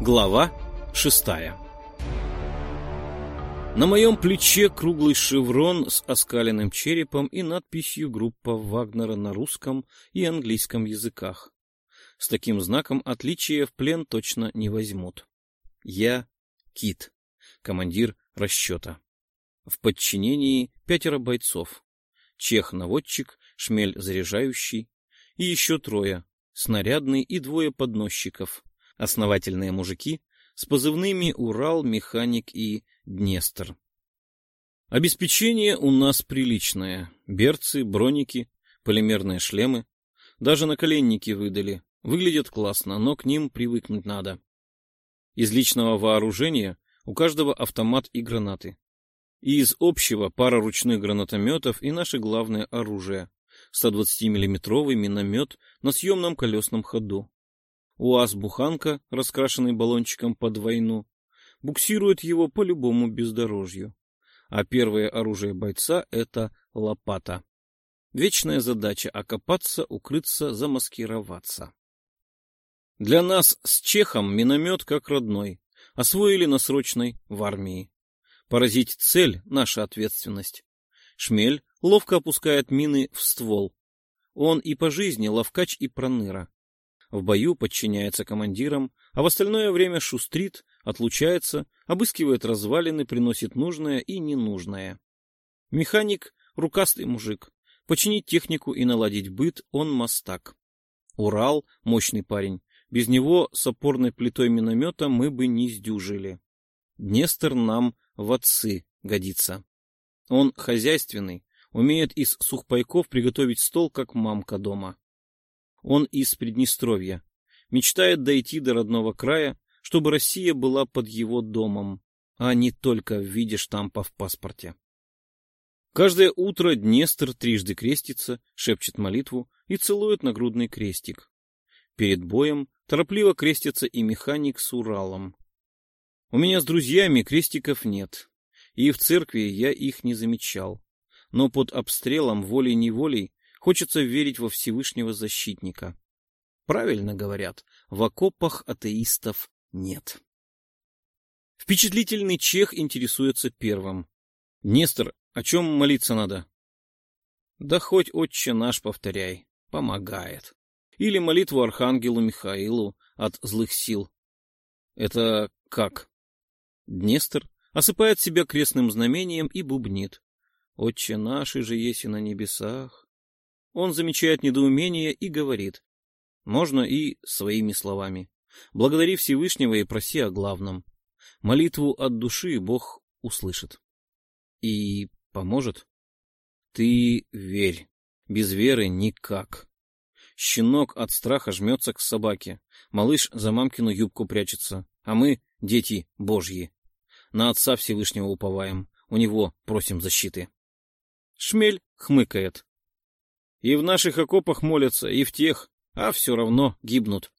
Глава шестая На моем плече круглый шеврон с оскаленным черепом и надписью группа Вагнера на русском и английском языках. С таким знаком отличия в плен точно не возьмут. Я Кит, командир расчета. В подчинении пятеро бойцов. Чех-наводчик, шмель заряжающий и еще трое, снарядный и двое подносчиков, основательные мужики с позывными «Урал», «Механик» и «Днестр». Обеспечение у нас приличное. Берцы, броники, полимерные шлемы. Даже наколенники выдали. Выглядят классно, но к ним привыкнуть надо. Из личного вооружения у каждого автомат и гранаты. И из общего пара ручных гранатометов и наше главное оружие. 120 миллиметровый миномет на съемном колесном ходу. УАЗ-буханка, раскрашенный баллончиком под войну, буксирует его по любому бездорожью. А первое оружие бойца — это лопата. Вечная задача — окопаться, укрыться, замаскироваться. Для нас с Чехом миномет как родной. Освоили на срочной в армии. Поразить цель — наша ответственность. Шмель ловко опускает мины в ствол. Он и по жизни ловкач и проныра в бою подчиняется командирам, а в остальное время шустрит, отлучается, обыскивает развалины, приносит нужное и ненужное. Механик — рукастый мужик. Починить технику и наладить быт он мастак. Урал — мощный парень. Без него с опорной плитой миномета мы бы не сдюжили. Днестр нам в отцы годится. Он хозяйственный, умеет из сухпайков приготовить стол, как мамка дома. Он из Приднестровья. Мечтает дойти до родного края, чтобы Россия была под его домом, а не только в виде штампа в паспорте. Каждое утро Днестр трижды крестится, шепчет молитву и целует нагрудный крестик. Перед боем торопливо крестится и механик с Уралом. У меня с друзьями крестиков нет, и в церкви я их не замечал. Но под обстрелом волей-неволей Хочется верить во Всевышнего Защитника. Правильно говорят, в окопах атеистов нет. Впечатлительный чех интересуется первым. Нестор, о чем молиться надо? Да хоть отче наш повторяй, помогает. Или молитву архангелу Михаилу от злых сил. Это как? Днестр осыпает себя крестным знамением и бубнит. Отче наши же есть и на небесах, он замечает недоумение и говорит. Можно и своими словами. Благодари Всевышнего и проси о главном. Молитву от души Бог услышит. И поможет? Ты верь. Без веры никак. Щенок от страха жмется к собаке. Малыш за мамкину юбку прячется. А мы — дети божьи. На Отца Всевышнего уповаем. У него просим защиты. Шмель хмыкает. И в наших окопах молятся, и в тех, а все равно гибнут.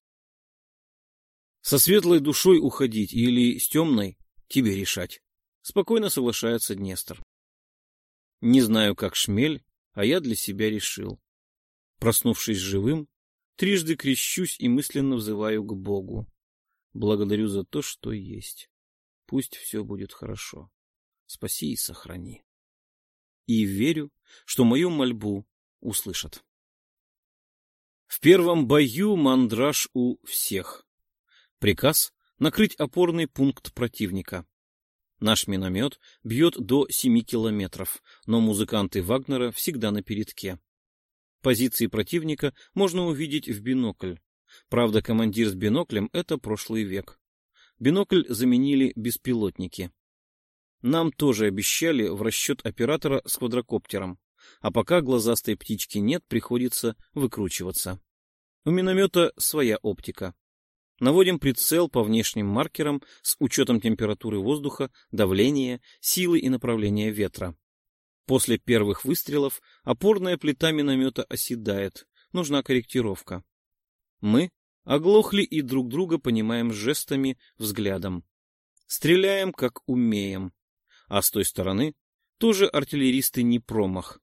Со светлой душой уходить или с темной — тебе решать. Спокойно соглашается Днестр. Не знаю, как шмель, а я для себя решил. Проснувшись живым, трижды крещусь и мысленно взываю к Богу. Благодарю за то, что есть. Пусть все будет хорошо. Спаси и сохрани. И верю, что мою мольбу услышат. В первом бою мандраж у всех. Приказ накрыть опорный пункт противника. Наш миномет бьет до 7 километров, но музыканты Вагнера всегда на передке. Позиции противника можно увидеть в бинокль. Правда, командир с биноклем — это прошлый век. Бинокль заменили беспилотники. Нам тоже обещали в расчет оператора с квадрокоптером а пока глазастой птички нет, приходится выкручиваться. У миномета своя оптика. Наводим прицел по внешним маркерам с учетом температуры воздуха, давления, силы и направления ветра. После первых выстрелов опорная плита миномета оседает, нужна корректировка. Мы оглохли и друг друга понимаем жестами, взглядом. Стреляем, как умеем. А с той стороны тоже артиллеристы не промах.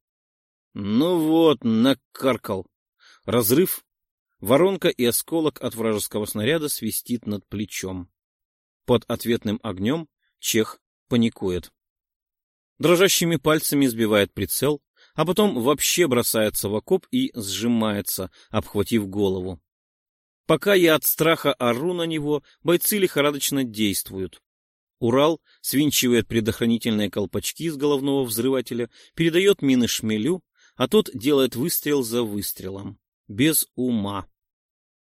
Ну вот, накаркал. Разрыв. Воронка и осколок от вражеского снаряда свистит над плечом. Под ответным огнем чех паникует. Дрожащими пальцами сбивает прицел, а потом вообще бросается в окоп и сжимается, обхватив голову. Пока я от страха ору на него, бойцы лихорадочно действуют. Урал свинчивает предохранительные колпачки с головного взрывателя, передает мины шмелю, а тот делает выстрел за выстрелом. Без ума.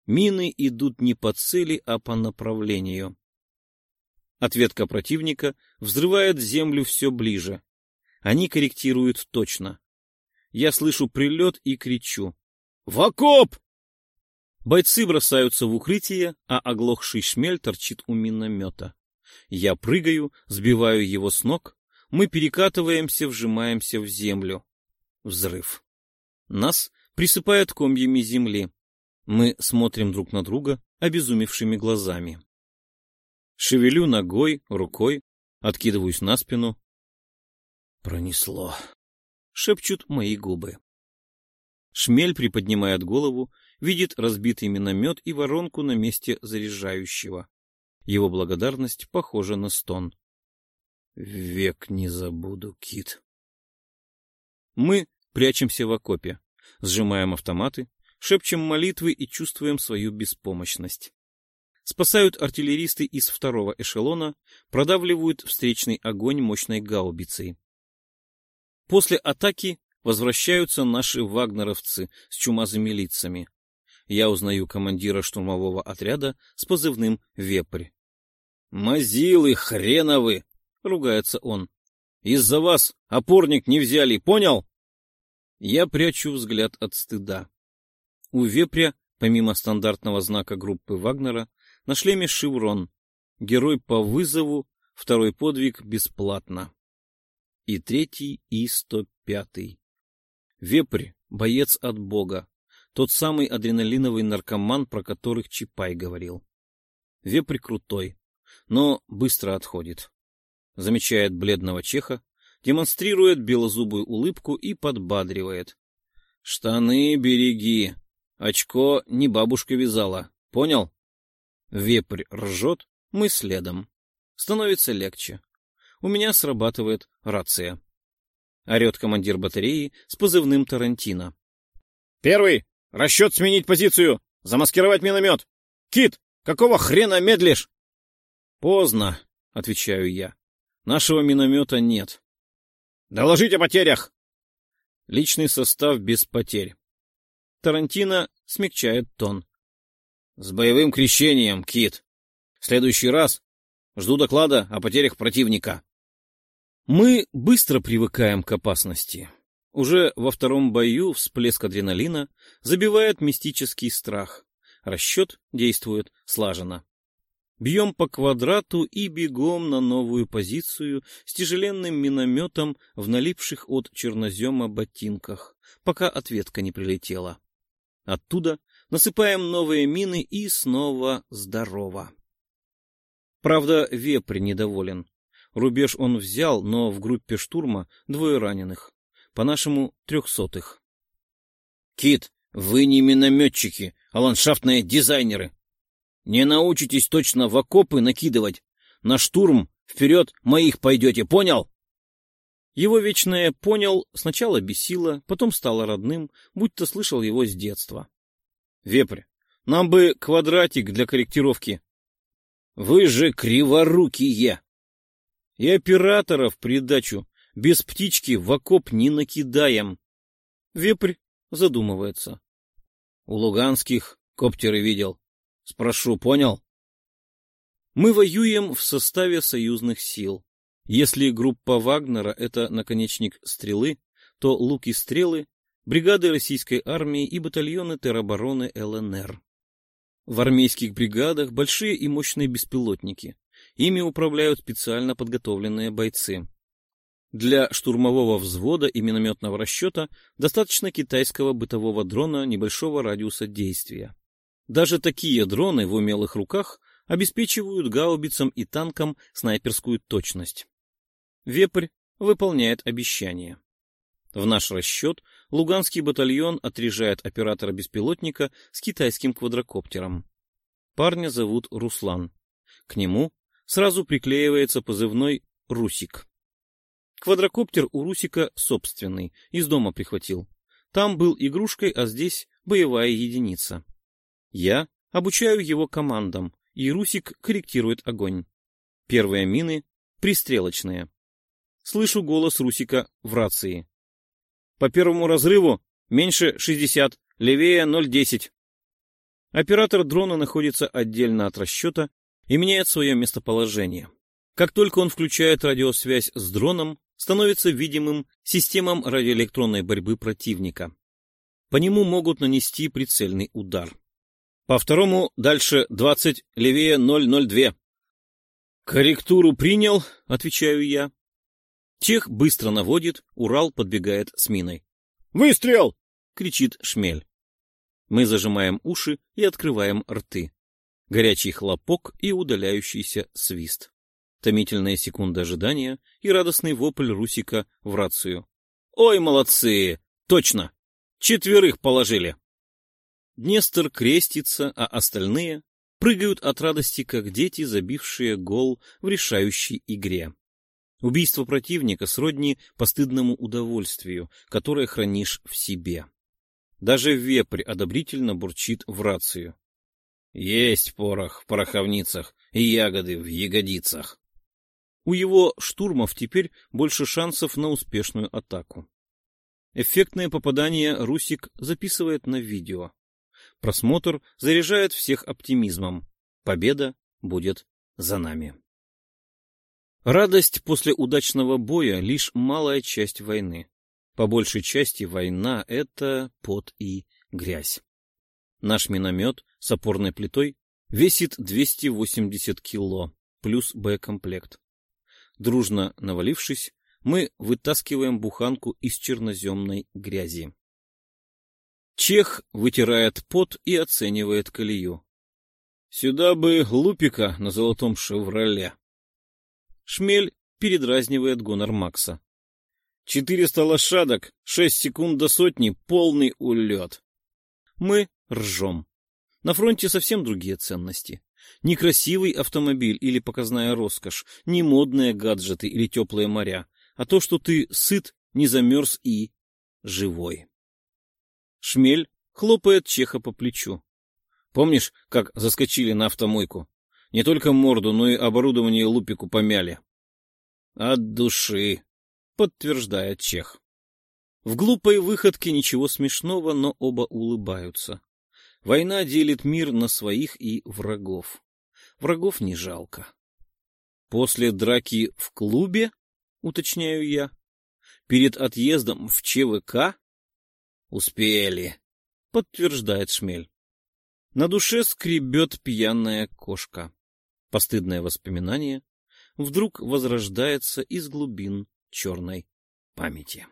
Мины идут не по цели, а по направлению. Ответка противника взрывает землю все ближе. Они корректируют точно. Я слышу прилет и кричу. «В окоп!» Бойцы бросаются в укрытие, а оглохший шмель торчит у миномета. Я прыгаю, сбиваю его с ног. Мы перекатываемся, вжимаемся в землю. Взрыв. Нас присыпает комьями земли. Мы смотрим друг на друга обезумевшими глазами. Шевелю ногой, рукой, откидываюсь на спину. Пронесло. Шепчут мои губы. Шмель приподнимает голову, видит разбитый миномет и воронку на месте заряжающего. Его благодарность похожа на стон. Век не забуду, Кит. Мы прячемся в окопе, сжимаем автоматы, шепчем молитвы и чувствуем свою беспомощность. Спасают артиллеристы из второго эшелона, продавливают встречный огонь мощной гаубицей. После атаки возвращаются наши вагнеровцы с чумазыми лицами. Я узнаю командира штурмового отряда с позывным «Вепрь». «Мазилы хреновы!» — ругается он. «Из-за вас опорник не взяли, понял?» Я прячу взгляд от стыда. У «Вепря», помимо стандартного знака группы Вагнера, на шлеме шеврон. Герой по вызову, второй подвиг бесплатно. И третий И-105. Вепрь — боец от бога, тот самый адреналиновый наркоман, про которых Чапай говорил. Вепрь крутой, но быстро отходит. Замечает бледного чеха, демонстрирует белозубую улыбку и подбадривает. «Штаны береги! Очко не бабушка вязала, понял?» Вепрь ржет, мы следом. Становится легче. У меня срабатывает рация. — орет командир батареи с позывным Тарантино. «Первый! Расчет сменить позицию! Замаскировать миномет! Кит, какого хрена медлишь?» «Поздно», — отвечаю я. «Нашего миномета нет». «Доложить о потерях!» Личный состав без потерь. Тарантино смягчает тон. «С боевым крещением, Кит. В следующий раз жду доклада о потерях противника». Мы быстро привыкаем к опасности. Уже во втором бою всплеск адреналина забивает мистический страх. Расчет действует слаженно. Бьем по квадрату и бегом на новую позицию с тяжеленным минометом в налипших от чернозема ботинках, пока ответка не прилетела. Оттуда насыпаем новые мины и снова здорово. Правда, вепрь недоволен. Рубеж он взял, но в группе штурма двое раненых. По-нашему, трехсотых. — Кит, вы не минометчики, а ландшафтные дизайнеры. Не научитесь точно в окопы накидывать. На штурм вперед моих пойдете, понял? Его вечное «понял» сначала бесило, потом стало родным, будто слышал его с детства. — Вепрь, нам бы квадратик для корректировки. — Вы же криворукие! И операторов придачу без птички в окоп не накидаем. Вепрь задумывается. У Луганских коптеры видел. Спрошу, понял? Мы воюем в составе союзных сил. Если группа Вагнера — это наконечник стрелы, то луки стрелы — бригады российской армии и батальоны теробороны ЛНР. В армейских бригадах большие и мощные беспилотники. Ими управляют специально подготовленные бойцы. Для штурмового взвода и минометного расчета достаточно китайского бытового дрона небольшого радиуса действия. Даже такие дроны в умелых руках обеспечивают гаубицам и танкам снайперскую точность. Вепрь выполняет обещание. В наш расчет Луганский батальон отряжает оператора-беспилотника с китайским квадрокоптером. Парня зовут Руслан. К нему сразу приклеивается позывной «Русик». Квадрокоптер у Русика собственный, из дома прихватил. Там был игрушкой, а здесь боевая единица. Я обучаю его командам, и Русик корректирует огонь. Первые мины — пристрелочные. Слышу голос Русика в рации. По первому разрыву меньше 60, левее 0,10. Оператор дрона находится отдельно от расчета и меняет свое местоположение. Как только он включает радиосвязь с дроном, становится видимым системам радиоэлектронной борьбы противника. По нему могут нанести прицельный удар. По второму дальше 20, левее 002. Корректуру принял, отвечаю я. Чех быстро наводит, Урал подбегает с миной. «Выстрел!» — кричит Шмель. Мы зажимаем уши и открываем рты. Горячий хлопок и удаляющийся свист. Томительная секунда ожидания и радостный вопль Русика в рацию. «Ой, молодцы! Точно! Четверых положили!» Днестр крестится, а остальные прыгают от радости, как дети, забившие гол в решающей игре. Убийство противника сродни постыдному удовольствию, которое хранишь в себе. Даже вепрь одобрительно бурчит в рацию. Есть порох в пороховницах и ягоды в ягодицах. У его штурмов теперь больше шансов на успешную атаку. Эффектное попадание Русик записывает на видео. Просмотр заряжает всех оптимизмом. Победа будет за нами. Радость после удачного боя — лишь малая часть войны. По большей части война — это пот и грязь. Наш миномет с опорной плитой весит 280 кило, плюс боекомплект. Дружно навалившись, мы вытаскиваем буханку из черноземной грязи. Чех вытирает пот и оценивает колею. Сюда бы лупика на золотом шевроле. Шмель передразнивает гонор Макса. Четыреста лошадок, шесть секунд до сотни, полный улет. Мы ржем. На фронте совсем другие ценности. Не красивый автомобиль или показная роскошь, не модные гаджеты или теплые моря, а то, что ты сыт, не замерз и живой. Шмель хлопает Чеха по плечу. Помнишь, как заскочили на автомойку? Не только морду, но и оборудование лупику помяли. От души, подтверждает Чех. В глупой выходке ничего смешного, но оба улыбаются. Война делит мир на своих и врагов. Врагов не жалко. После драки в клубе, уточняю я, перед отъездом в ЧВК Успели, подтверждает Шмель. На душе скребет пьяная кошка. Постыдное воспоминание вдруг возрождается из глубин черной памяти.